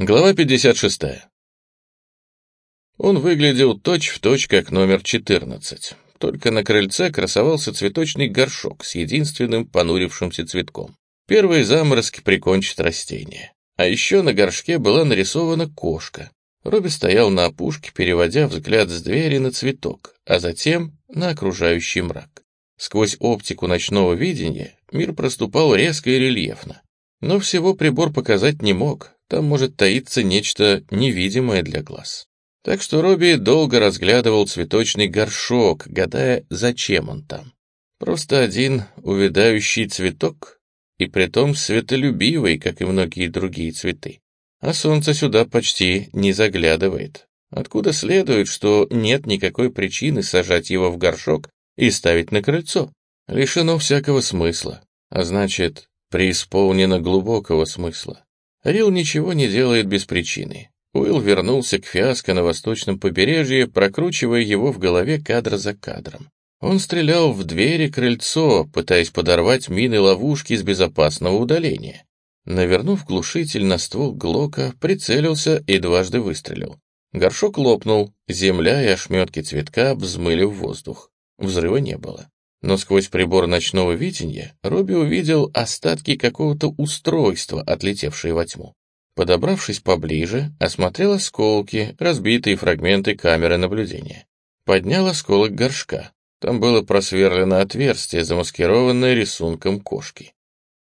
Глава 56. Он выглядел точь-в-точь, точь, как номер 14. Только на крыльце красовался цветочный горшок с единственным понурившимся цветком. Первые заморозки прикончат растение. А еще на горшке была нарисована кошка. Робби стоял на опушке, переводя взгляд с двери на цветок, а затем на окружающий мрак. Сквозь оптику ночного видения мир проступал резко и рельефно. Но всего прибор показать не мог, там может таиться нечто невидимое для глаз. Так что Робби долго разглядывал цветочный горшок, гадая, зачем он там. Просто один увядающий цветок, и притом светолюбивый, как и многие другие цветы. А солнце сюда почти не заглядывает. Откуда следует, что нет никакой причины сажать его в горшок и ставить на крыльцо? Лишено всякого смысла, а значит, преисполнено глубокого смысла. Рил ничего не делает без причины. Уилл вернулся к фиаско на восточном побережье, прокручивая его в голове кадр за кадром. Он стрелял в двери крыльцо, пытаясь подорвать мины ловушки с безопасного удаления. Навернув глушитель на ствол Глока, прицелился и дважды выстрелил. Горшок лопнул, земля и ошметки цветка взмыли в воздух. Взрыва не было. Но сквозь прибор ночного видения Робби увидел остатки какого-то устройства, отлетевшие во тьму. Подобравшись поближе, осмотрел осколки, разбитые фрагменты камеры наблюдения. Поднял осколок горшка. Там было просверлено отверстие, замаскированное рисунком кошки.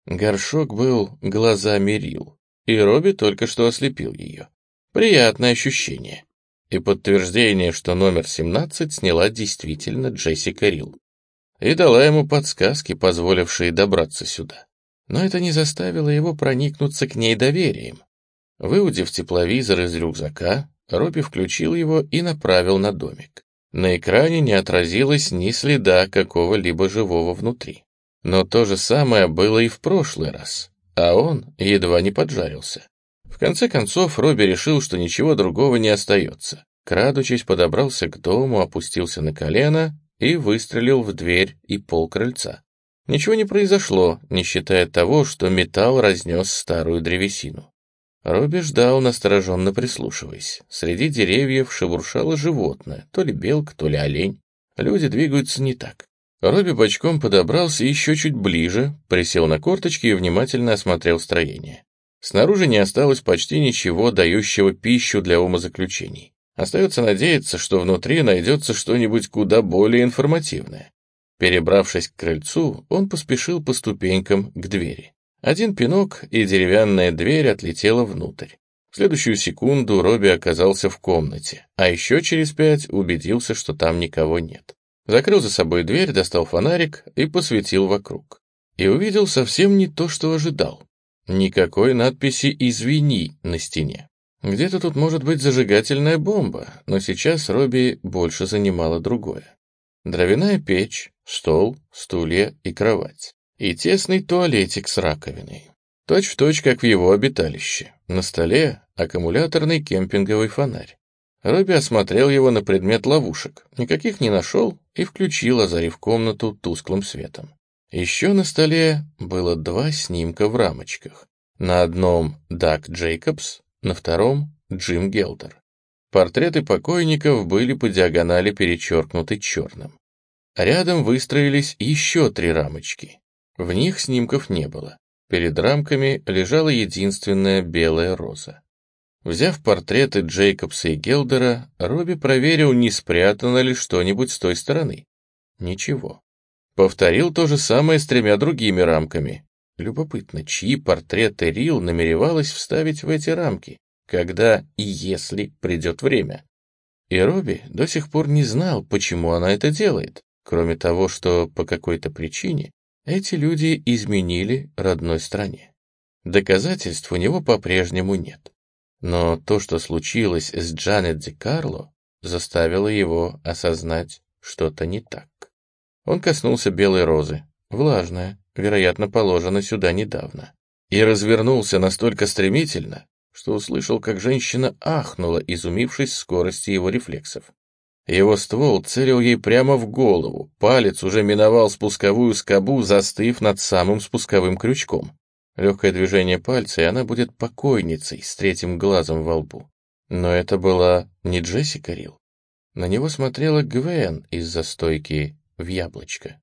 Горшок был глазами Рил, и Робби только что ослепил ее. Приятное ощущение. И подтверждение, что номер 17 сняла действительно Джессика Рил. И дала ему подсказки, позволившие добраться сюда. Но это не заставило его проникнуться к ней доверием. Выудив тепловизор из рюкзака, Робби включил его и направил на домик. На экране не отразилось ни следа какого-либо живого внутри. Но то же самое было и в прошлый раз, а он едва не поджарился. В конце концов, Робби решил, что ничего другого не остается. Крадучись, подобрался к дому, опустился на колено и выстрелил в дверь и пол крыльца. Ничего не произошло, не считая того, что металл разнес старую древесину. Робби ждал, настороженно прислушиваясь. Среди деревьев шебуршало животное, то ли белка, то ли олень. Люди двигаются не так. Робби бочком подобрался еще чуть ближе, присел на корточки и внимательно осмотрел строение. Снаружи не осталось почти ничего, дающего пищу для умозаключений. Остается надеяться, что внутри найдется что-нибудь куда более информативное. Перебравшись к крыльцу, он поспешил по ступенькам к двери. Один пинок, и деревянная дверь отлетела внутрь. В следующую секунду Робби оказался в комнате, а еще через пять убедился, что там никого нет. Закрыл за собой дверь, достал фонарик и посветил вокруг. И увидел совсем не то, что ожидал. Никакой надписи «Извини» на стене. Где-то тут может быть зажигательная бомба, но сейчас Робби больше занимало другое. Дровяная печь, стол, стулья и кровать и тесный туалетик с раковиной. Точь в точь, как в его обиталище. На столе аккумуляторный кемпинговый фонарь. Робби осмотрел его на предмет ловушек, никаких не нашел и включил, озарив комнату тусклым светом. Еще на столе было два снимка в рамочках. На одном Дак Джейкобс, на втором Джим Гелдер. Портреты покойников были по диагонали перечеркнуты черным. Рядом выстроились еще три рамочки. В них снимков не было. Перед рамками лежала единственная белая роза. Взяв портреты Джейкобса и Гелдера, Робби проверил, не спрятано ли что-нибудь с той стороны. Ничего. Повторил то же самое с тремя другими рамками. Любопытно, чьи портреты Рил намеревалась вставить в эти рамки, когда и если придет время. И Робби до сих пор не знал, почему она это делает, кроме того, что по какой-то причине эти люди изменили родной стране. Доказательств у него по-прежнему нет. Но то, что случилось с Джанет Ди Карло, заставило его осознать что-то не так. Он коснулся белой розы, влажная, вероятно, положена сюда недавно, и развернулся настолько стремительно, что услышал, как женщина ахнула, изумившись скорости его рефлексов. Его ствол целил ей прямо в голову, палец уже миновал спусковую скобу, застыв над самым спусковым крючком. Легкое движение пальца, и она будет покойницей с третьим глазом во лбу. Но это была не Джессика Рил. На него смотрела Гвен из-за стойки в яблочко.